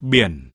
biển.